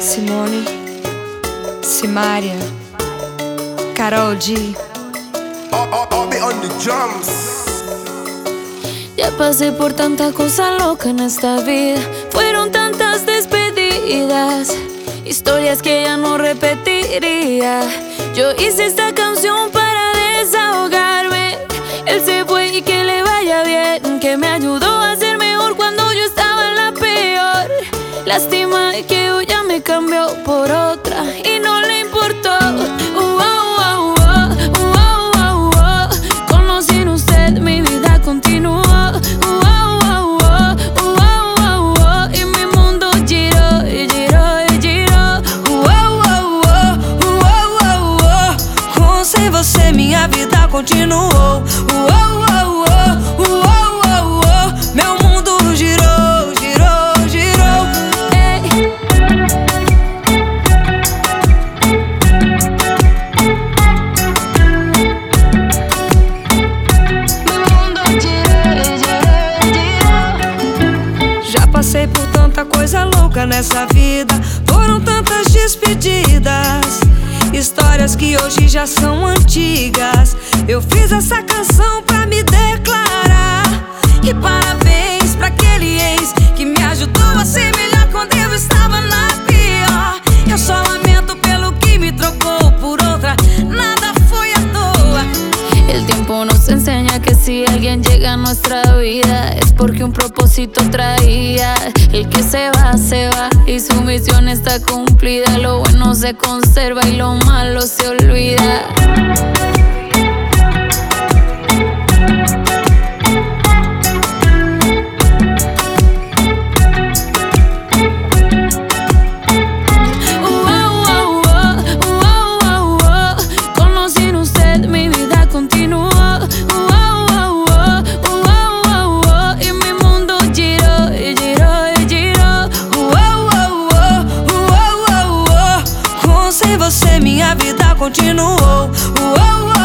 Simone, Simaria, Carol G. on the drums. Ya pasé por tanta cosa loca en esta vida. Fueron tantas despedidas, historias que ya no repetiría. Yo hice esta canción para desahogarme. Él se fue y que le vaya bien, que me ayudó a ser mejor cuando yo estaba en la peor. Lástima que hoy me cambió por outra e não lhe importou. Uh, uh, uh, Con sin vida continuou. E meu mundo girou, y girou. y giró. Com você minha vida continuou. Nessa vida. Foram tantas despedidas. Histórias que hoje já são antigas. Eu fiz essa canção si alguien llega a nuestra vida es porque un propósito traía. El que se va, se va y su misión está cumplida. Lo bueno se conserva y lo malo se olvida. continuou. Uou, uou.